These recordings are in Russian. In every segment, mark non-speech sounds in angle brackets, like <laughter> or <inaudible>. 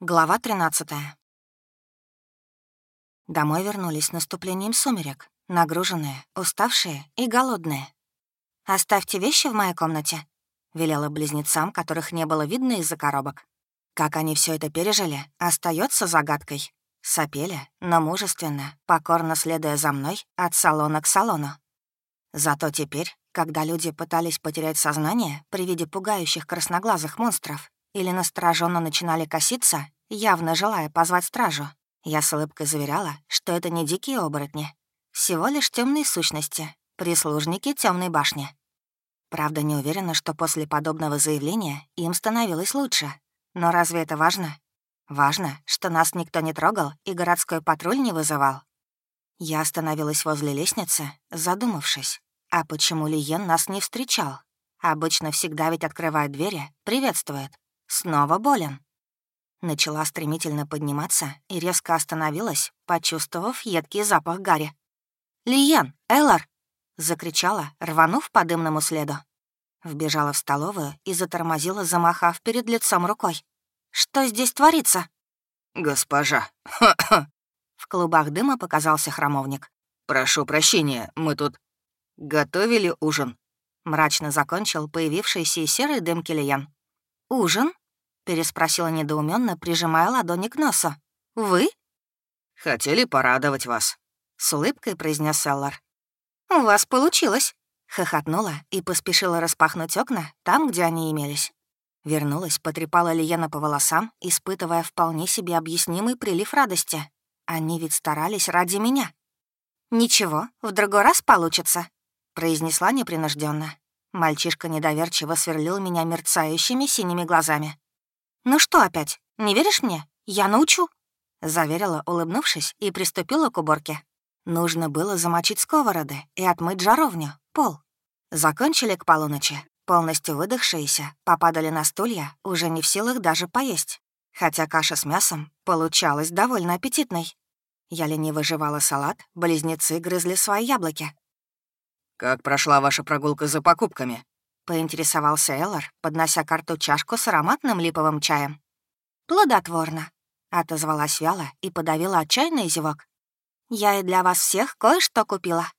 Глава 13 Домой вернулись с наступлением сумерек, нагруженные, уставшие и голодные. «Оставьте вещи в моей комнате», — велела близнецам, которых не было видно из-за коробок. Как они все это пережили, остается загадкой. Сопели, но мужественно, покорно следуя за мной от салона к салону. Зато теперь, когда люди пытались потерять сознание при виде пугающих красноглазых монстров, или настороженно начинали коситься, явно желая позвать стражу. Я с улыбкой заверяла, что это не дикие оборотни, всего лишь темные сущности, прислужники темной башни. Правда, не уверена, что после подобного заявления им становилось лучше. Но разве это важно? Важно, что нас никто не трогал и городской патруль не вызывал. Я остановилась возле лестницы, задумавшись, а почему Лиен нас не встречал? Обычно всегда ведь открывает двери, приветствует. Снова болен. Начала стремительно подниматься и резко остановилась, почувствовав едкий запах гари. «Лиен! Эллар!» — закричала, рванув по дымному следу. Вбежала в столовую и затормозила, замахав перед лицом рукой. «Что здесь творится?» «Госпожа!» <coughs> В клубах дыма показался храмовник. «Прошу прощения, мы тут готовили ужин». Мрачно закончил появившийся из серой дымки Лиен. «Ужин?» — переспросила недоуменно, прижимая ладони к носу. «Вы?» «Хотели порадовать вас», — с улыбкой произнес Селлар. «У вас получилось», — хохотнула и поспешила распахнуть окна там, где они имелись. Вернулась, потрепала Лиена по волосам, испытывая вполне себе объяснимый прилив радости. Они ведь старались ради меня. «Ничего, в другой раз получится», — произнесла непринужденно. Мальчишка недоверчиво сверлил меня мерцающими синими глазами. «Ну что опять, не веришь мне? Я научу!» Заверила, улыбнувшись, и приступила к уборке. Нужно было замочить сковороды и отмыть жаровню, пол. Закончили к полуночи. Полностью выдохшиеся, попадали на стулья, уже не в силах даже поесть. Хотя каша с мясом получалась довольно аппетитной. Я лениво жевала салат, близнецы грызли свои яблоки. «Как прошла ваша прогулка за покупками?» — поинтересовался Эллар, поднося карту чашку с ароматным липовым чаем. «Плодотворно», — отозвалась вяло и подавила отчаянный зевок. «Я и для вас всех кое-что купила».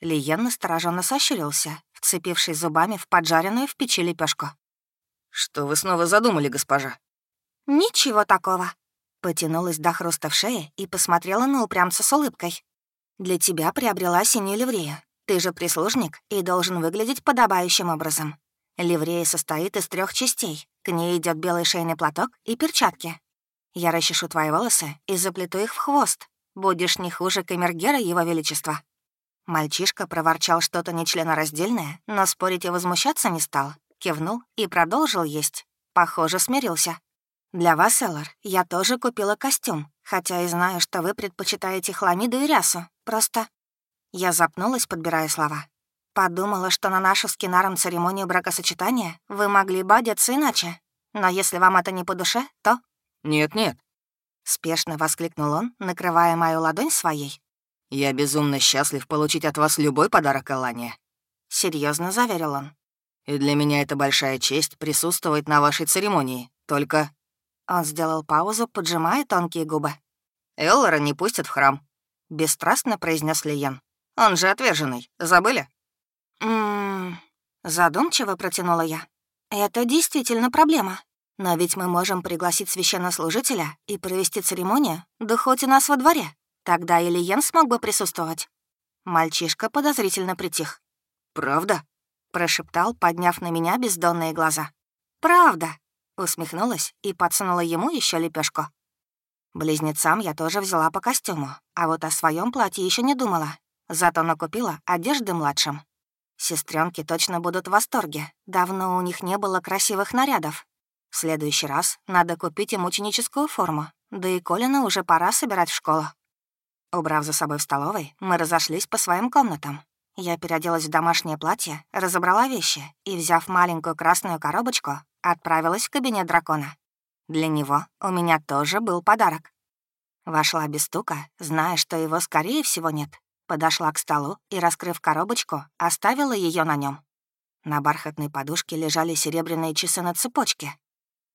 Лиен настороженно сощурился, вцепившись зубами в поджаренную в печи лепешку. «Что вы снова задумали, госпожа?» «Ничего такого». Потянулась до хруста в шее и посмотрела на упрямца с улыбкой. «Для тебя приобрела синюю ливрею, ты же прислужник и должен выглядеть подобающим образом. Ливрея состоит из трех частей. К ней идет белый шейный платок и перчатки. Я расчешу твои волосы и заплету их в хвост. Будешь не хуже камергера Его Величества». Мальчишка проворчал что-то нечленораздельное, но спорить и возмущаться не стал. Кивнул и продолжил есть. Похоже, смирился. «Для вас, Эллар, я тоже купила костюм, хотя и знаю, что вы предпочитаете хламиду и рясу. Просто я запнулась, подбирая слова. Подумала, что на нашу с Кинаром церемонию бракосочетания вы могли бы одеться иначе. Но если вам это не по душе, то... «Нет-нет», — спешно воскликнул он, накрывая мою ладонь своей. «Я безумно счастлив получить от вас любой подарок, Алания». Серьезно заверил он. «И для меня это большая честь присутствовать на вашей церемонии. Только...» Он сделал паузу, поджимая тонкие губы. «Эллора не пустят в храм», — бесстрастно произнес Лиен. Он же отверженный. Забыли?» «Ммм...» Задумчиво протянула я. «Это действительно проблема. Но ведь мы можем пригласить священнослужителя и провести церемонию, да хоть у нас во дворе. Тогда Ильен смог бы присутствовать». Мальчишка подозрительно притих. «Правда?» — прошептал, подняв на меня бездонные глаза. «Правда!» — усмехнулась и подсунула ему еще лепешку. Близнецам я тоже взяла по костюму, а вот о своем платье еще не думала. Зато накупила одежды младшим. Сестренки точно будут в восторге. Давно у них не было красивых нарядов. В следующий раз надо купить им ученическую форму. Да и Колина уже пора собирать в школу. Убрав за собой в столовой, мы разошлись по своим комнатам. Я переоделась в домашнее платье, разобрала вещи и, взяв маленькую красную коробочку, отправилась в кабинет дракона. Для него у меня тоже был подарок. Вошла без стука, зная, что его, скорее всего, нет, Подошла к столу и, раскрыв коробочку, оставила ее на нем. На бархатной подушке лежали серебряные часы на цепочке.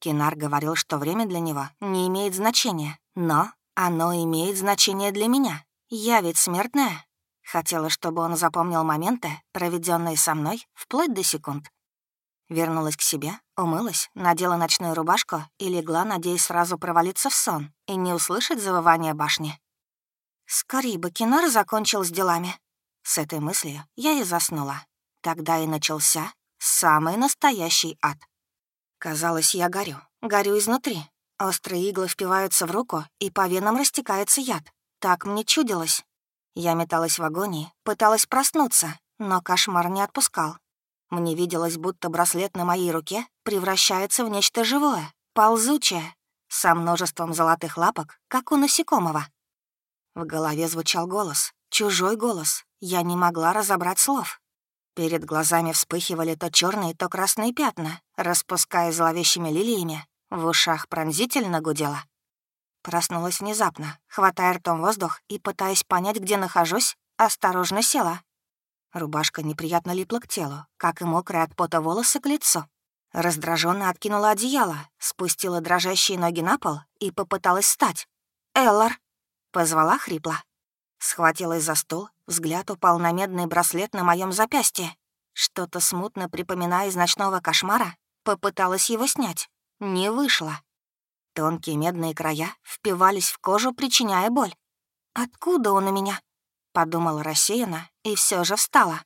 Кинар говорил, что время для него не имеет значения, но оно имеет значение для меня. Я ведь смертная. Хотела, чтобы он запомнил моменты, проведенные со мной, вплоть до секунд. Вернулась к себе, умылась, надела ночную рубашку и легла, надеясь сразу провалиться в сон и не услышать завывания башни. Скорее бы Кинар закончил с делами. С этой мыслью я и заснула. Тогда и начался самый настоящий ад. Казалось, я горю. Горю изнутри. Острые иглы впиваются в руку, и по венам растекается яд. Так мне чудилось. Я металась в агонии, пыталась проснуться, но кошмар не отпускал. Мне виделось, будто браслет на моей руке превращается в нечто живое, ползучее, со множеством золотых лапок, как у насекомого. В голове звучал голос, чужой голос. Я не могла разобрать слов. Перед глазами вспыхивали то черные, то красные пятна, распуская зловещими лилиями. В ушах пронзительно гудело. Проснулась внезапно, хватая ртом воздух и, пытаясь понять, где нахожусь, осторожно села. Рубашка неприятно липла к телу, как и мокрые от пота волосы к лицу. Раздраженно откинула одеяло, спустила дрожащие ноги на пол и попыталась встать. «Эллар!» — позвала хрипло. Схватилась за стул, взгляд упал на медный браслет на моем запястье. Что-то смутно припоминая из ночного кошмара, попыталась его снять. Не вышло. Тонкие медные края впивались в кожу, причиняя боль. «Откуда он у меня?» — подумала рассеянно и все же встала.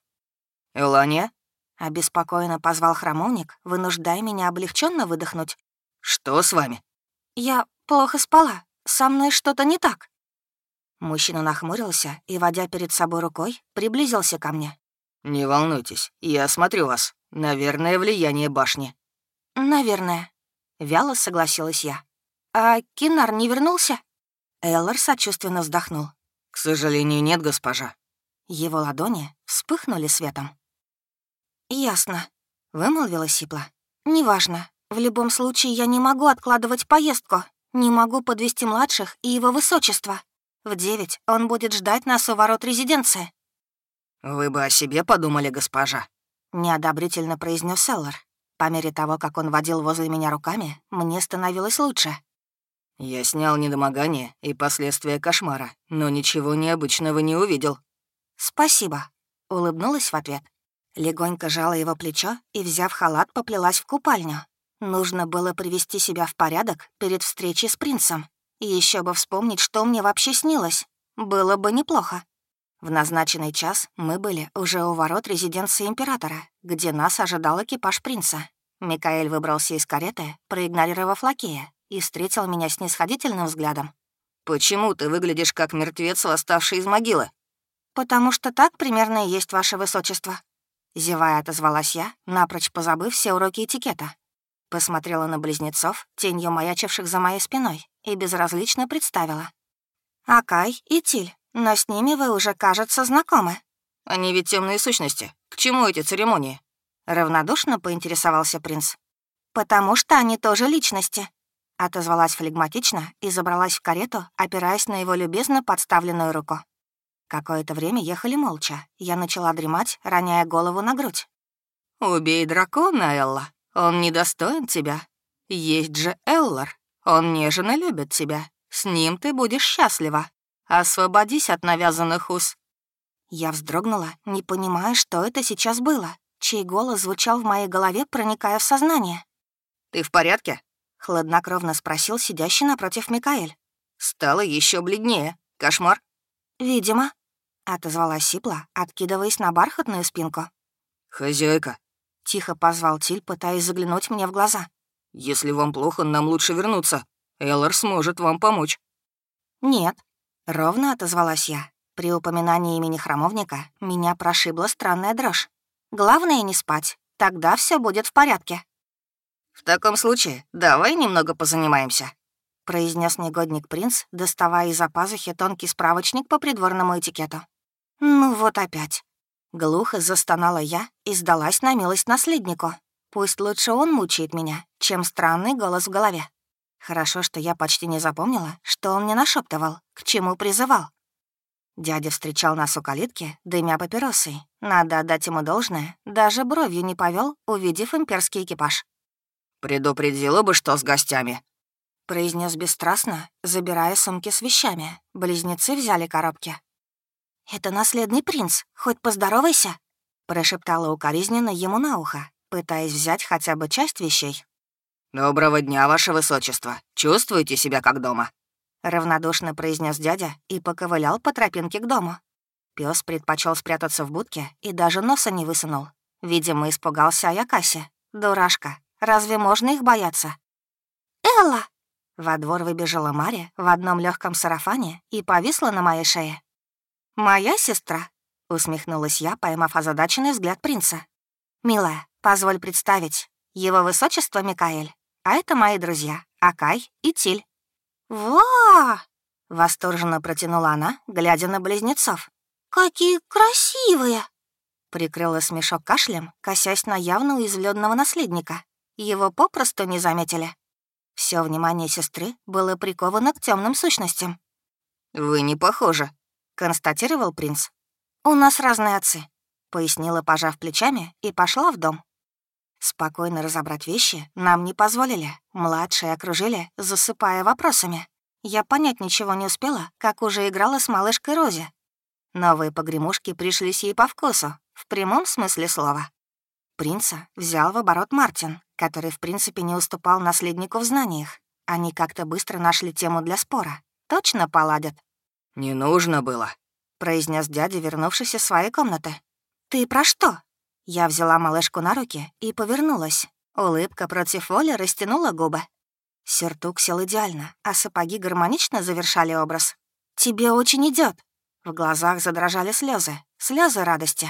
«Элания?» — обеспокоенно позвал храмовник, вынуждая меня облегченно выдохнуть. «Что с вами?» «Я плохо спала. Со мной что-то не так». Мужчина нахмурился и, водя перед собой рукой, приблизился ко мне. «Не волнуйтесь, я осмотрю вас. Наверное, влияние башни». «Наверное», — вяло согласилась я. «А Кинар не вернулся?» Эллар сочувственно вздохнул. «К сожалению, нет, госпожа». Его ладони вспыхнули светом. «Ясно», — вымолвила Сипла. «Неважно. В любом случае, я не могу откладывать поездку. Не могу подвести младших и его высочество. В девять он будет ждать нас у ворот резиденции». «Вы бы о себе подумали, госпожа», — неодобрительно произнес Селлар. По мере того, как он водил возле меня руками, мне становилось лучше. «Я снял недомогание и последствия кошмара, но ничего необычного не увидел». «Спасибо», — улыбнулась в ответ. Легонько жала его плечо и, взяв халат, поплелась в купальню. Нужно было привести себя в порядок перед встречей с принцем. Еще бы вспомнить, что мне вообще снилось. Было бы неплохо. В назначенный час мы были уже у ворот резиденции императора, где нас ожидал экипаж принца. Микаэль выбрался из кареты, проигнорировав лакея, и встретил меня с нисходительным взглядом. «Почему ты выглядишь как мертвец, восставший из могилы?» «Потому что так примерно и есть ваше высочество». Зевая отозвалась я, напрочь позабыв все уроки этикета. Посмотрела на близнецов, тенью маячивших за моей спиной, и безразлично представила. «Акай и Тиль, но с ними вы уже, кажется, знакомы». «Они ведь темные сущности. К чему эти церемонии?» Равнодушно поинтересовался принц. «Потому что они тоже личности», — отозвалась флегматично и забралась в карету, опираясь на его любезно подставленную руку. Какое-то время ехали молча. Я начала дремать, роняя голову на грудь. «Убей дракона, Элла. Он недостоин тебя. Есть же Эллар. Он нежно любит тебя. С ним ты будешь счастлива. Освободись от навязанных уз». Я вздрогнула, не понимая, что это сейчас было, чей голос звучал в моей голове, проникая в сознание. «Ты в порядке?» — хладнокровно спросил сидящий напротив Микаэль. «Стало еще бледнее. Кошмар?» «Видимо», — отозвалась Сипла, откидываясь на бархатную спинку. «Хозяйка», — тихо позвал Тиль, пытаясь заглянуть мне в глаза. «Если вам плохо, нам лучше вернуться. Эллар сможет вам помочь». «Нет», — ровно отозвалась я. При упоминании имени храмовника меня прошибла странная дрожь. «Главное не спать, тогда все будет в порядке». «В таком случае давай немного позанимаемся», — произнес негодник принц, доставая из-за пазухи тонкий справочник по придворному этикету. «Ну вот опять». Глухо застонала я и сдалась на милость наследнику. Пусть лучше он мучает меня, чем странный голос в голове. Хорошо, что я почти не запомнила, что он мне нашептывал, к чему призывал. Дядя встречал нас у калитки, дымя папиросой. Надо отдать ему должное, даже бровью не повел, увидев имперский экипаж. Предупредила бы, что с гостями». Произнес бесстрастно, забирая сумки с вещами. Близнецы взяли коробки. «Это наследный принц, хоть поздоровайся», — прошептала укоризненно ему на ухо, пытаясь взять хотя бы часть вещей. «Доброго дня, ваше высочество. Чувствуете себя как дома?» Равнодушно произнес дядя и поковылял по тропинке к дому. Пес предпочел спрятаться в будке и даже носа не высунул. Видимо, испугался Аякаси. Дурашка, разве можно их бояться? «Элла!» Во двор выбежала Мария в одном легком сарафане и повисла на моей шее. «Моя сестра?» — усмехнулась я, поймав озадаченный взгляд принца. «Милая, позволь представить. Его высочество Микаэль. А это мои друзья, Акай и Тиль». «Ва!» — восторженно протянула она, глядя на близнецов. «Какие красивые!» Прикрыла смешок кашлем, косясь на явно уязвленного наследника. Его попросту не заметили. Все внимание сестры было приковано к темным сущностям. «Вы не похожи», — констатировал принц. «У нас разные отцы», — пояснила, пожав плечами, и пошла в дом. Спокойно разобрать вещи нам не позволили. Младшие окружили, засыпая вопросами. Я понять ничего не успела, как уже играла с малышкой Рози. Новые погремушки пришлись ей по вкусу, в прямом смысле слова. Принца взял в оборот Мартин, который в принципе не уступал наследнику в знаниях. Они как-то быстро нашли тему для спора. Точно поладят. «Не нужно было», — произнес дядя, вернувшись из своей комнаты. «Ты про что?» Я взяла малышку на руки и повернулась. Улыбка против воли растянула губы. Сюртук сел идеально, а сапоги гармонично завершали образ. «Тебе очень идет. В глазах задрожали слезы, слезы радости.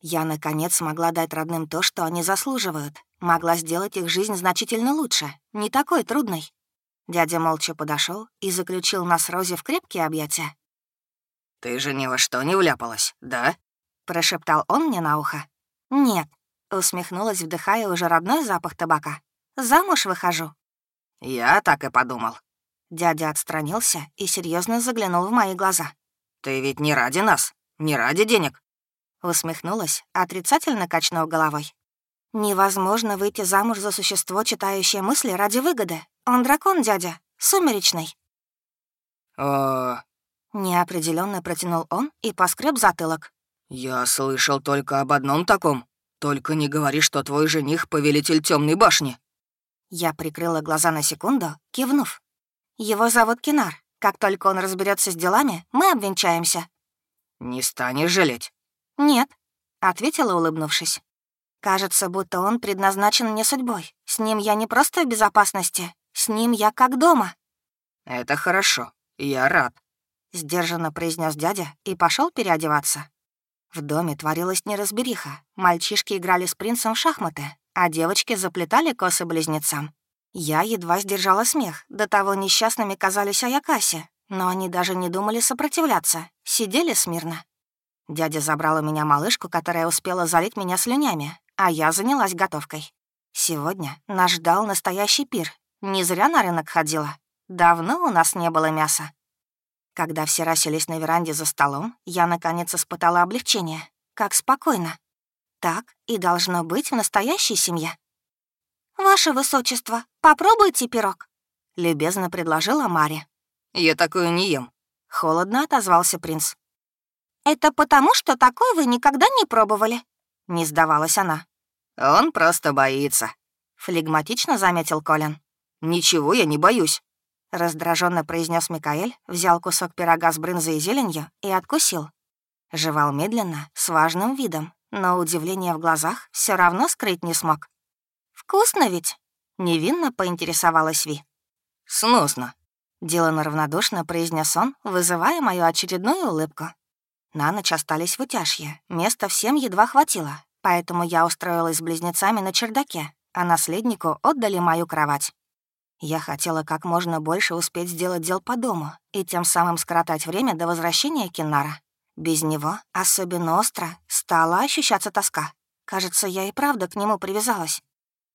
Я, наконец, смогла дать родным то, что они заслуживают. Могла сделать их жизнь значительно лучше, не такой трудной. Дядя молча подошел и заключил нас Розе в крепкие объятия. «Ты же ни во что не вляпалась, да?» — прошептал он мне на ухо. «Нет», — усмехнулась, вдыхая уже родной запах табака. «Замуж выхожу». «Я так и подумал». Дядя отстранился и серьезно заглянул в мои глаза. «Ты ведь не ради нас, не ради денег». Усмехнулась, отрицательно качнув головой. «Невозможно выйти замуж за существо, читающее мысли ради выгоды. Он дракон, дядя, сумеречный». «О...» Неопределенно протянул он и поскреб затылок. «Я слышал только об одном таком. Только не говори, что твой жених — повелитель темной башни». Я прикрыла глаза на секунду, кивнув. «Его зовут Кинар. Как только он разберется с делами, мы обвенчаемся». «Не станешь жалеть?» «Нет», — ответила, улыбнувшись. «Кажется, будто он предназначен мне судьбой. С ним я не просто в безопасности, с ним я как дома». «Это хорошо. Я рад», — сдержанно произнес дядя и пошел переодеваться. В доме творилась неразбериха. Мальчишки играли с принцем в шахматы, а девочки заплетали косы близнецам. Я едва сдержала смех, до того несчастными казались Аякаси, но они даже не думали сопротивляться, сидели смирно. Дядя забрал у меня малышку, которая успела залить меня слюнями, а я занялась готовкой. Сегодня нас ждал настоящий пир. Не зря на рынок ходила. Давно у нас не было мяса. Когда все расселись на веранде за столом, я, наконец, испытала облегчение. Как спокойно. Так и должно быть в настоящей семье. «Ваше высочество, попробуйте пирог», — любезно предложила Мария. «Я такую не ем», — холодно отозвался принц. «Это потому, что такой вы никогда не пробовали», — не сдавалась она. «Он просто боится», — флегматично заметил Колин. «Ничего я не боюсь», раздраженно произнес Микаэль, взял кусок пирога с брынзой и зеленью и откусил. Жевал медленно, с важным видом, но удивление в глазах все равно скрыть не смог. «Вкусно ведь?» — невинно поинтересовалась Ви. «Сносно», — делано равнодушно произнес он, вызывая мою очередную улыбку. На ночь остались в утяжье, места всем едва хватило, поэтому я устроилась с близнецами на чердаке, а наследнику отдали мою кровать. Я хотела как можно больше успеть сделать дел по дому и тем самым скоротать время до возвращения Киннара. Без него, особенно остро, стала ощущаться тоска. Кажется, я и правда к нему привязалась.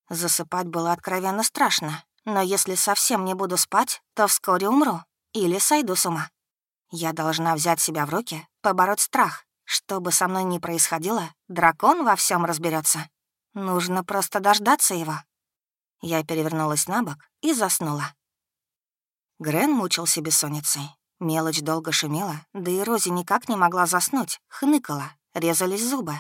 Засыпать было откровенно страшно, но если совсем не буду спать, то вскоре умру или сойду с ума. Я должна взять себя в руки, побороть страх. Что бы со мной ни происходило, дракон во всем разберется. Нужно просто дождаться его. Я перевернулась на бок и заснула. Грен мучился бессонницей. Мелочь долго шумела, да и Рози никак не могла заснуть, хныкала, резались зубы.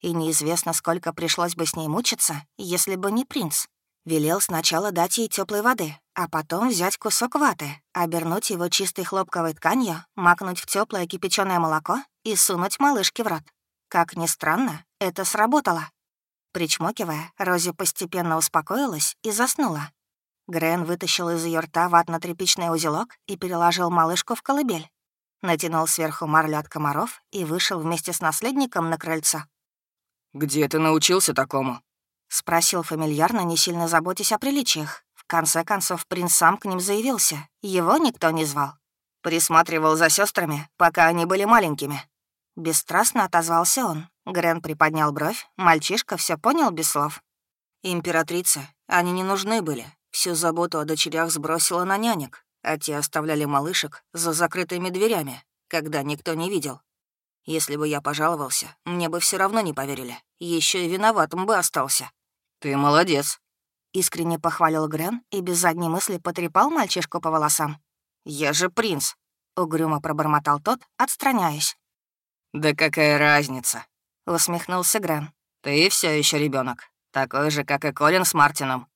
И неизвестно, сколько пришлось бы с ней мучиться, если бы не принц. Велел сначала дать ей теплой воды, а потом взять кусок ваты, обернуть его чистой хлопковой тканью, макнуть в теплое кипяченое молоко и сунуть малышке в рот. Как ни странно, это сработало. Причмокивая, Рози постепенно успокоилась и заснула. Грен вытащил из ее рта ватно-тряпичный узелок и переложил малышку в колыбель. Натянул сверху марлю от комаров и вышел вместе с наследником на крыльцо. «Где ты научился такому?» — спросил фамильярно, не сильно заботясь о приличиях. В конце концов, принц сам к ним заявился. Его никто не звал. Присматривал за сестрами, пока они были маленькими. Бесстрастно отозвался он. Грен приподнял бровь, мальчишка все понял без слов. Императрица, они не нужны были. Всю заботу о дочерях сбросила на нянек, а те оставляли малышек за закрытыми дверями, когда никто не видел. Если бы я пожаловался, мне бы все равно не поверили. Еще и виноватым бы остался. Ты молодец. Искренне похвалил Грен и без задней мысли потрепал мальчишку по волосам. «Я же принц», — угрюмо пробормотал тот, отстраняясь. «Да какая разница?» — усмехнулся Грен. «Ты все еще ребенок, такой же, как и Колин с Мартином».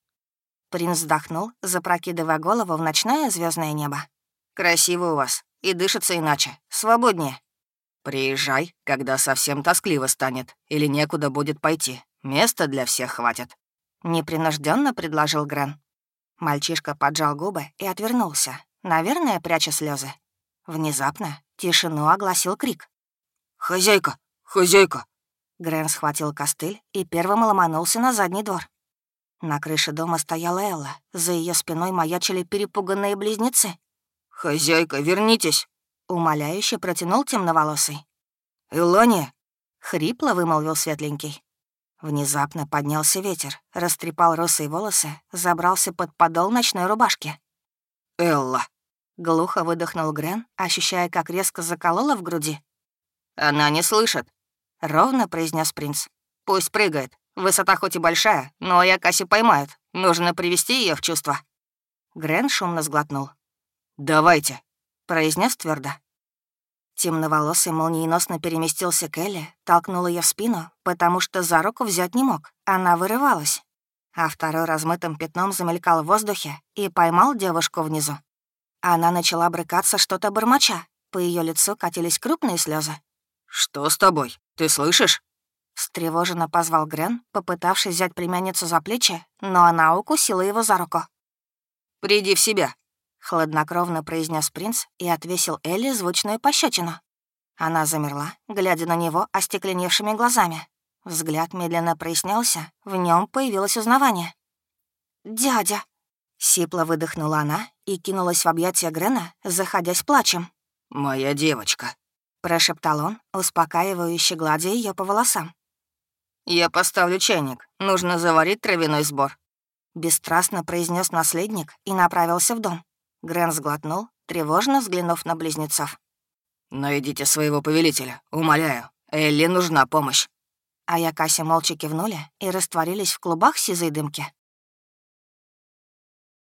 Принц вздохнул, запрокидывая голову в ночное звездное небо. «Красиво у вас, и дышится иначе, свободнее». Приезжай, когда совсем тоскливо станет или некуда будет пойти. Места для всех хватит». Непринужденно предложил Грен. Мальчишка поджал губы и отвернулся, наверное, пряча слезы. Внезапно тишину огласил крик. «Хозяйка! Хозяйка!» Грен схватил костыль и первым ломанулся на задний двор. На крыше дома стояла Элла. За ее спиной маячили перепуганные близнецы. «Хозяйка, вернитесь!» Умоляюще протянул темноволосый. «Илония!» — хрипло вымолвил светленький. Внезапно поднялся ветер, растрепал русые волосы, забрался под подол ночной рубашки. «Элла!» — глухо выдохнул Грен, ощущая, как резко заколола в груди. «Она не слышит», — ровно произнес принц. «Пусть прыгает. Высота хоть и большая, но я Касси поймают. Нужно привести ее в чувство». Грен шумно сглотнул. «Давайте», произнес твердо. Темноволосый молниеносно переместился к Элли, толкнул ее в спину, потому что за руку взять не мог, она вырывалась. А второй размытым пятном замелькал в воздухе и поймал девушку внизу. Она начала брыкаться что-то бормоча, по ее лицу катились крупные слезы. «Что с тобой? Ты слышишь?» Встревоженно позвал Грен, попытавшись взять племянницу за плечи, но она укусила его за руку. «Приди в себя», Хладнокровно произнес принц и отвесил Элли звучную пощечину. Она замерла, глядя на него остекленевшими глазами. Взгляд медленно прояснялся, в нем появилось узнавание. «Дядя!» — сипло выдохнула она и кинулась в объятия Грена, заходясь плачем. «Моя девочка!» — прошептал он, успокаивающе гладя ее по волосам. «Я поставлю чайник. Нужно заварить травяной сбор», — бесстрастно произнес наследник и направился в дом. Грен сглотнул, тревожно взглянув на близнецов. «Найдите своего повелителя, умоляю. Элли нужна помощь». А я Кася молча кивнули и растворились в клубах сизой дымки.